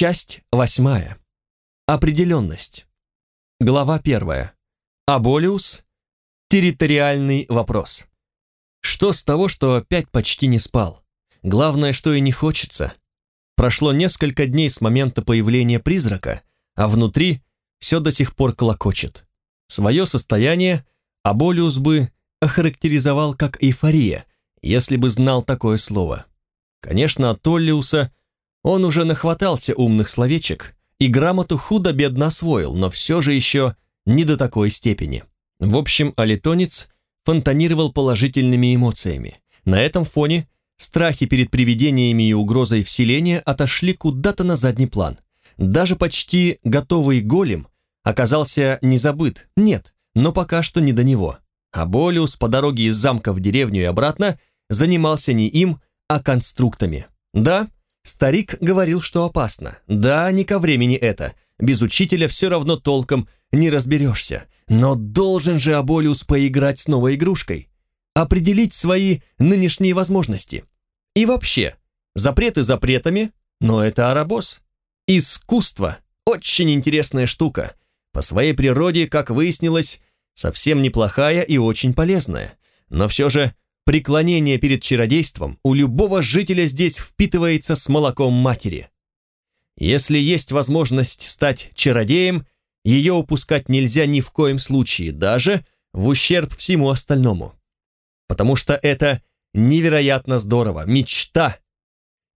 Часть восьмая. Определенность. Глава первая. Аболиус. Территориальный вопрос. Что с того, что опять почти не спал? Главное, что и не хочется. Прошло несколько дней с момента появления призрака, а внутри все до сих пор клокочет. Свое состояние Аболиус бы охарактеризовал как эйфория, если бы знал такое слово. Конечно, от Толлиуса он уже нахватался умных словечек и грамоту худо-бедно освоил, но все же еще не до такой степени. В общем, алитонец фонтанировал положительными эмоциями. На этом фоне страхи перед привидениями и угрозой вселения отошли куда-то на задний план. Даже почти готовый голем оказался не забыт, нет, но пока что не до него. А Болиус по дороге из замка в деревню и обратно занимался не им, а конструктами. Да, старик говорил, что опасно. Да, не ко времени это. Без учителя все равно толком не разберешься. Но должен же Аболиус поиграть с новой игрушкой. Определить свои нынешние возможности. И вообще, запреты запретами, но это арабос. Искусство – очень интересная штука. По своей природе, как выяснилось, совсем неплохая и очень полезная. Но все же преклонение перед чародейством у любого жителя здесь впитывается с молоком матери. Если есть возможность стать чародеем, ее упускать нельзя ни в коем случае, даже в ущерб всему остальному. Потому что это невероятно здорово, мечта.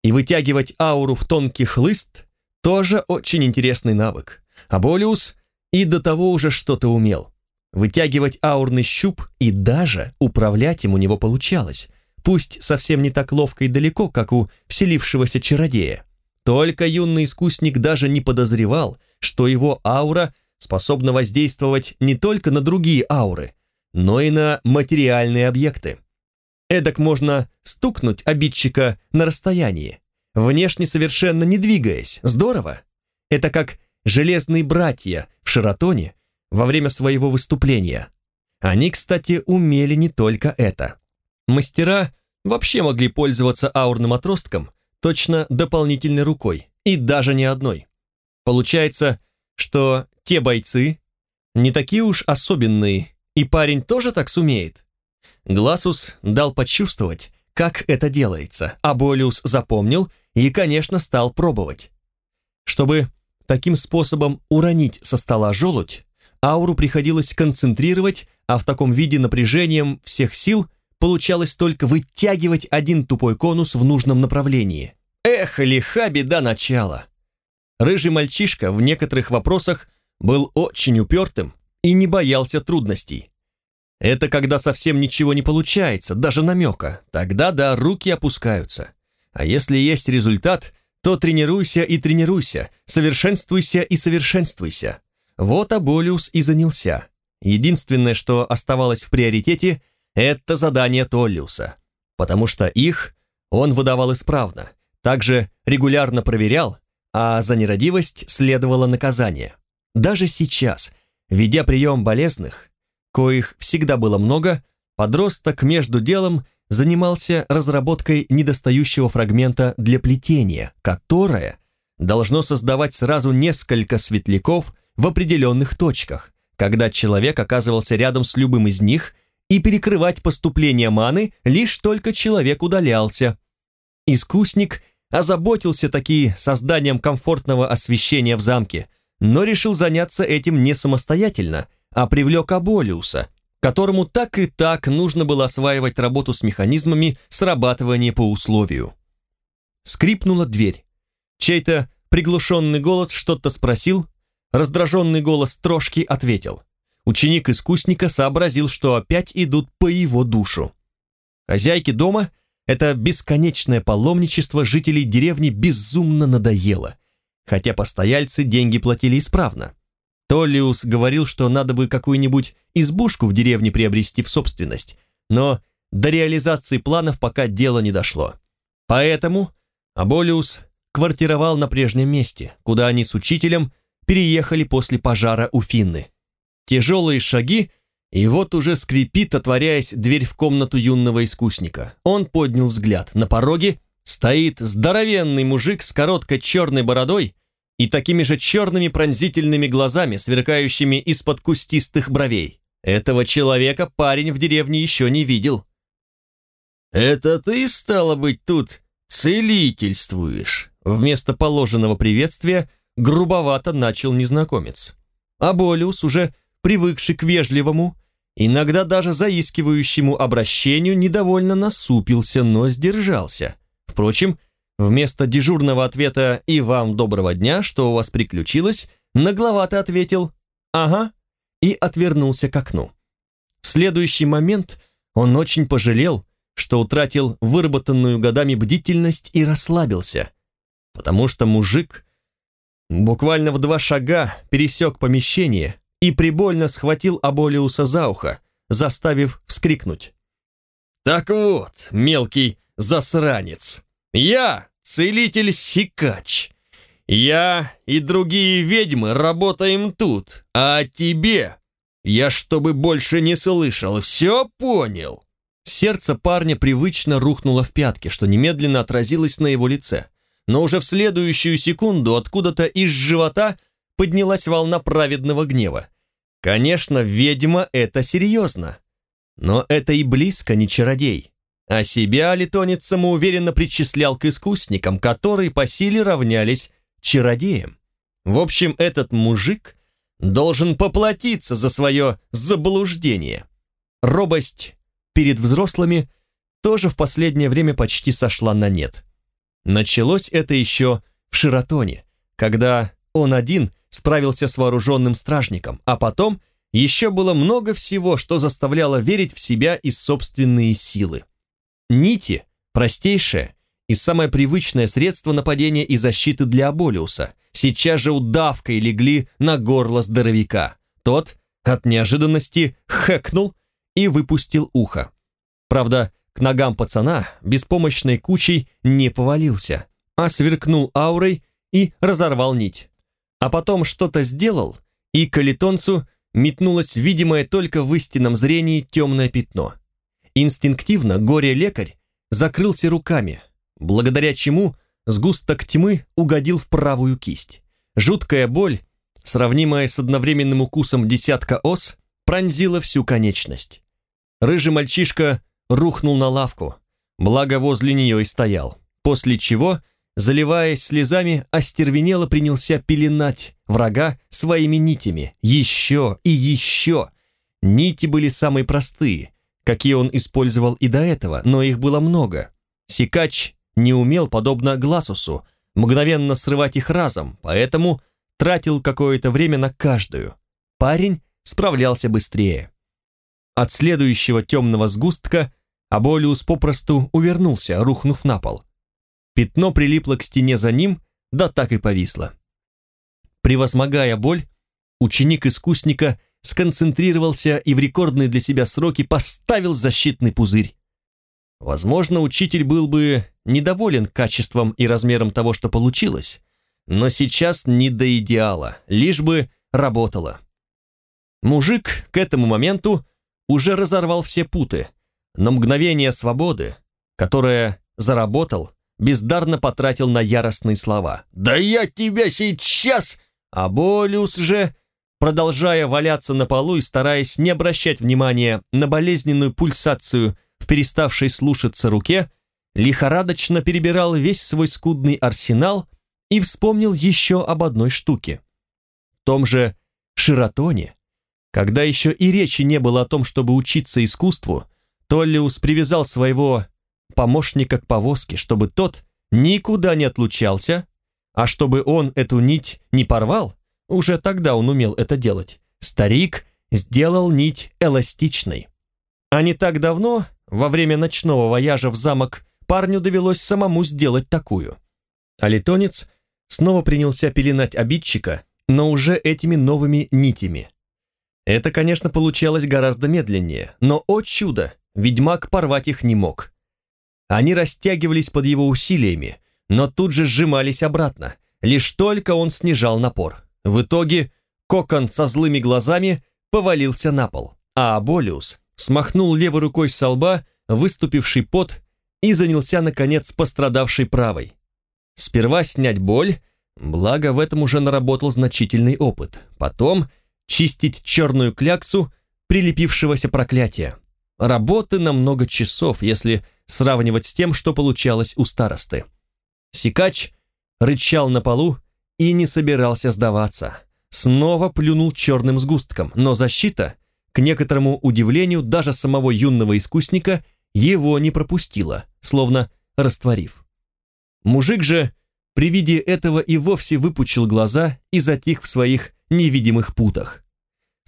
И вытягивать ауру в тонкий хлыст тоже очень интересный навык. А Болиус и до того уже что-то умел вытягивать аурный щуп и даже управлять им у него получалось, пусть совсем не так ловко и далеко, как у вселившегося чародея. Только юный искусник даже не подозревал, что его аура способна воздействовать не только на другие ауры, но и на материальные объекты. Эдак можно стукнуть обидчика на расстоянии, внешне совершенно не двигаясь. Здорово. Это как железные братья в Шератоне во время своего выступления. Они, кстати, умели не только это. Мастера вообще могли пользоваться аурным отростком, точно дополнительной рукой, и даже не одной. Получается, что те бойцы не такие уж особенные, и парень тоже так сумеет. Гласус дал почувствовать, как это делается, а Болиус запомнил и, конечно, стал пробовать. Чтобы таким способом уронить со стола желудь, Ауру приходилось концентрировать, а в таком виде напряжением всех сил получалось только вытягивать один тупой конус в нужном направлении. Эх, лиха беда начала. Рыжий мальчишка в некоторых вопросах был очень упертым и не боялся трудностей. Это когда совсем ничего не получается, даже намека, тогда да, руки опускаются. А если есть результат, то тренируйся и тренируйся, совершенствуйся и совершенствуйся. Вот Аболиус и занялся. Единственное, что оставалось в приоритете, это задание Толлиуса, потому что их он выдавал исправно, также регулярно проверял, а за нерадивость следовало наказание. Даже сейчас, ведя прием болезных, коих всегда было много, подросток между делом занимался разработкой недостающего фрагмента для плетения, которое должно создавать сразу несколько светляков в определенных точках, когда человек оказывался рядом с любым из них, и перекрывать поступление маны лишь только человек удалялся. Искусник озаботился таки созданием комфортного освещения в замке, но решил заняться этим не самостоятельно, а привлек Аболиуса, которому так и так нужно было осваивать работу с механизмами срабатывания по условию. Скрипнула дверь. Чей-то приглушенный голос что-то спросил, Раздраженный голос Трошки ответил. Ученик искусника сообразил, что опять идут по его душу. Хозяйке дома это бесконечное паломничество жителей деревни безумно надоело, хотя постояльцы деньги платили исправно. Толлиус говорил, что надо бы какую-нибудь избушку в деревне приобрести в собственность, но до реализации планов пока дело не дошло. Поэтому Аболиус квартировал на прежнем месте, куда они с учителем переехали после пожара у Финны. Тяжелые шаги, и вот уже скрипит, отворяясь дверь в комнату юного искусника. Он поднял взгляд. На пороге стоит здоровенный мужик с короткой черной бородой и такими же черными пронзительными глазами, сверкающими из-под кустистых бровей. Этого человека парень в деревне еще не видел. «Это ты, стало быть, тут целительствуешь?» Вместо положенного приветствия грубовато начал незнакомец. А Болиус, уже привыкший к вежливому, иногда даже заискивающему обращению, недовольно насупился, но сдержался. Впрочем, вместо дежурного ответа «И вам доброго дня, что у вас приключилось?» нагловато ответил «Ага» и отвернулся к окну. В следующий момент он очень пожалел, что утратил выработанную годами бдительность и расслабился, потому что мужик буквально в два шага пересек помещение и прибольно схватил Аболиуса за ухо, заставив вскрикнуть. «Так вот, мелкий засранец, я целитель-сикач. Я и другие ведьмы работаем тут, а тебе я чтобы больше не слышал, все понял?» Сердце парня привычно рухнуло в пятки, что немедленно отразилось на его лице. Но уже в следующую секунду откуда-то из живота поднялась волна праведного гнева. Конечно, ведьма — это серьезно. Но это и близко не чародей. А себя литонец самоуверенно причислял к искусникам, которые по силе равнялись чародеям. В общем, этот мужик должен поплатиться за свое заблуждение. Робость перед взрослыми тоже в последнее время почти сошла на нет. Началось это еще в Ширатоне, когда он один справился с вооруженным стражником, а потом еще было много всего, что заставляло верить в себя и собственные силы. Нити – простейшее и самое привычное средство нападения и защиты для Аболиуса. Сейчас же удавкой легли на горло здоровяка. Тот от неожиданности хэкнул и выпустил ухо. Правда, ногам пацана беспомощной кучей не повалился, а сверкнул аурой и разорвал нить. А потом что-то сделал, и к калитонцу метнулось видимое только в истинном зрении темное пятно. Инстинктивно горе-лекарь закрылся руками, благодаря чему сгусток тьмы угодил в правую кисть. Жуткая боль, сравнимая с одновременным укусом десятка ос, пронзила всю конечность. Рыжий мальчишка рухнул на лавку, благо возле нее и стоял, после чего, заливаясь слезами, остервенело принялся пеленать врага своими нитями, еще и еще. Нити были самые простые, какие он использовал и до этого, но их было много. Сикач не умел, подобно Гласусу, мгновенно срывать их разом, поэтому тратил какое-то время на каждую. Парень справлялся быстрее. От следующего темного сгустка Аболиус попросту увернулся, рухнув на пол. Пятно прилипло к стене за ним, да так и повисло. Превозмогая боль, ученик искусника сконцентрировался и в рекордные для себя сроки поставил защитный пузырь. Возможно, учитель был бы недоволен качеством и размером того, что получилось, но сейчас не до идеала, лишь бы работало. Мужик к этому моменту уже разорвал все путы, но мгновение свободы, которое заработал, бездарно потратил на яростные слова. «Да я тебя сейчас!» А Болиус же, продолжая валяться на полу и стараясь не обращать внимания на болезненную пульсацию в переставшей слушаться руке, лихорадочно перебирал весь свой скудный арсенал и вспомнил еще об одной штуке. В том же Ширатоне когда еще и речи не было о том, чтобы учиться искусству, Толлиус привязал своего помощника к повозке, чтобы тот никуда не отлучался, а чтобы он эту нить не порвал, уже тогда он умел это делать, старик сделал нить эластичной. А не так давно, во время ночного вояжа в замок, парню довелось самому сделать такую. А летонец снова принялся пеленать обидчика, но уже этими новыми нитями – это, конечно, получалось гораздо медленнее, но, о чудо, ведьмак порвать их не мог. Они растягивались под его усилиями, но тут же сжимались обратно, лишь только он снижал напор. В итоге кокон со злыми глазами повалился на пол, а Аболиус смахнул левой рукой со лба выступивший пот и занялся, наконец, пострадавшей правой. Сперва снять боль, благо в этом уже наработал значительный опыт. Потом чистить черную кляксу прилепившегося проклятия. Работы на много часов, если сравнивать с тем, что получалось у старосты. Сикач рычал на полу и не собирался сдаваться. Снова плюнул черным сгустком, но защита, к некоторому удивлению даже самого юного искусника, его не пропустила, словно растворив. Мужик же при виде этого и вовсе выпучил глаза и затих в своих невидимых путах.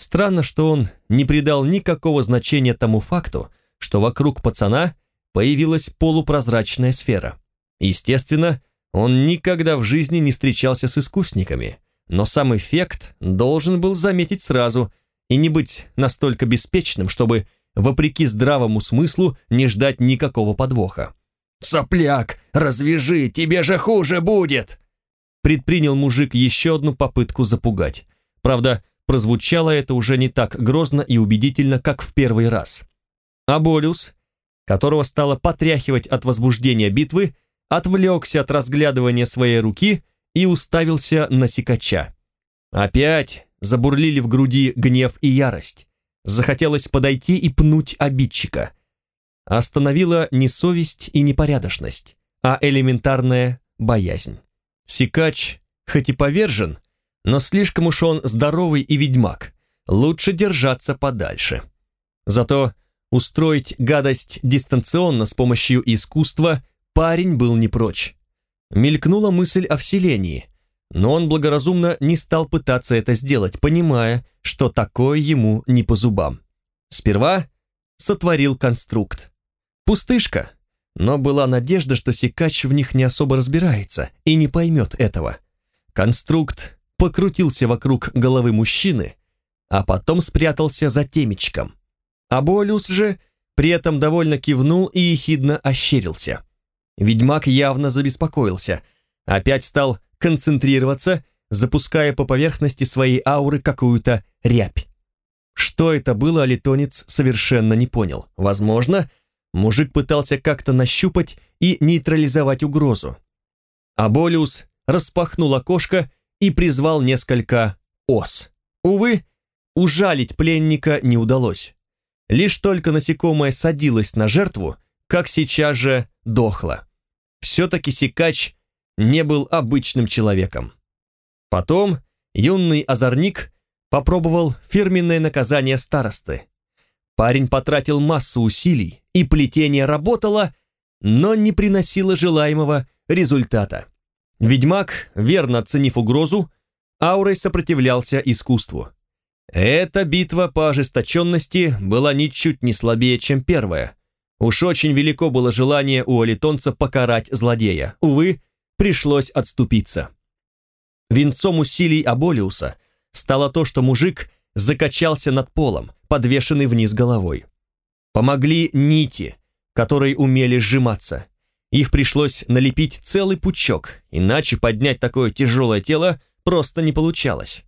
Странно, что он не придал никакого значения тому факту, что вокруг пацана появилась полупрозрачная сфера. Естественно, он никогда в жизни не встречался с искусниками, но сам эффект должен был заметить сразу и не быть настолько беспечным, чтобы, вопреки здравому смыслу, не ждать никакого подвоха. «Сопляк, развяжи, тебе же хуже будет!» Предпринял мужик еще одну попытку запугать. Правда, прозвучало это уже не так грозно и убедительно, как в первый раз. А Болюс, которого стало потряхивать от возбуждения битвы, отвлекся от разглядывания своей руки и уставился на сикача. Опять забурлили в груди гнев и ярость. Захотелось подойти и пнуть обидчика. Остановила не совесть и непорядочность, а элементарная боязнь. Сикач, хоть и повержен, но слишком уж он здоровый и ведьмак, лучше держаться подальше. Зато устроить гадость дистанционно с помощью искусства парень был не прочь. Мелькнула мысль о вселении, но он благоразумно не стал пытаться это сделать, понимая, что такое ему не по зубам. Сперва сотворил конструкт. Пустышка, но была надежда, что Сикач в них не особо разбирается и не поймет этого. Конструкт покрутился вокруг головы мужчины, а потом спрятался за темечком. А Болюс же при этом довольно кивнул и ехидно ощерился. Ведьмак явно забеспокоился, опять стал концентрироваться, запуская по поверхности своей ауры какую-то рябь. Что это было, Алитонец совершенно не понял. Возможно, мужик пытался как-то нащупать и нейтрализовать угрозу. Аболиус распахнул окошко и призвал несколько ос. Увы, ужалить пленника не удалось. Лишь только насекомое садилось на жертву, как сейчас же дохло. Все-таки Сикач не был обычным человеком. Потом юный озорник попробовал фирменное наказание старосты. Парень потратил массу усилий, и плетение работало, но не приносило желаемого результата. Ведьмак, верно оценив угрозу, аурой сопротивлялся искусству. Эта битва по ожесточенности была ничуть не слабее, чем первая. Уж очень велико было желание у алитонца покарать злодея. Увы, пришлось отступиться. Венцом усилий Аболиуса стало то, что мужик закачался над полом, подвешенный вниз головой. Помогли нити, которые умели сжиматься. Их пришлось налепить целый пучок, иначе поднять такое тяжелое тело просто не получалось.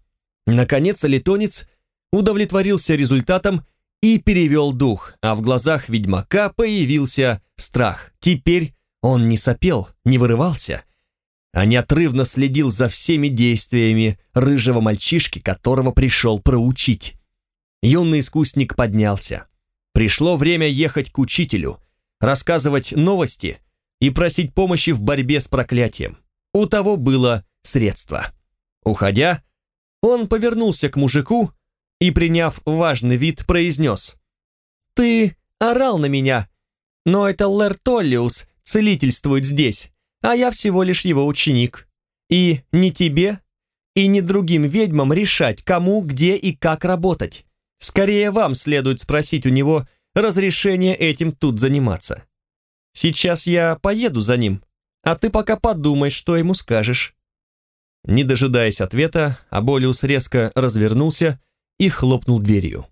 Наконец, летонец удовлетворился результатом и перевел дух, а в глазах ведьмака появился страх. Теперь он не сопел, не вырывался, а неотрывно следил за всеми действиями рыжего мальчишки, которого пришел проучить. Юный искусник поднялся. Пришло время ехать к учителю, рассказывать новости и просить помощи в борьбе с проклятием. У того было средство. Уходя, он повернулся к мужику и, приняв важный вид, произнес. «Ты орал на меня, но это Лэр Толлиус целительствует здесь, а я всего лишь его ученик. И не тебе, и не другим ведьмам решать, кому, где и как работать. Скорее вам следует спросить у него разрешение этим тут заниматься. Сейчас я поеду за ним, а ты пока подумай, что ему скажешь». Не дожидаясь ответа, Аболиус резко развернулся и хлопнул дверью.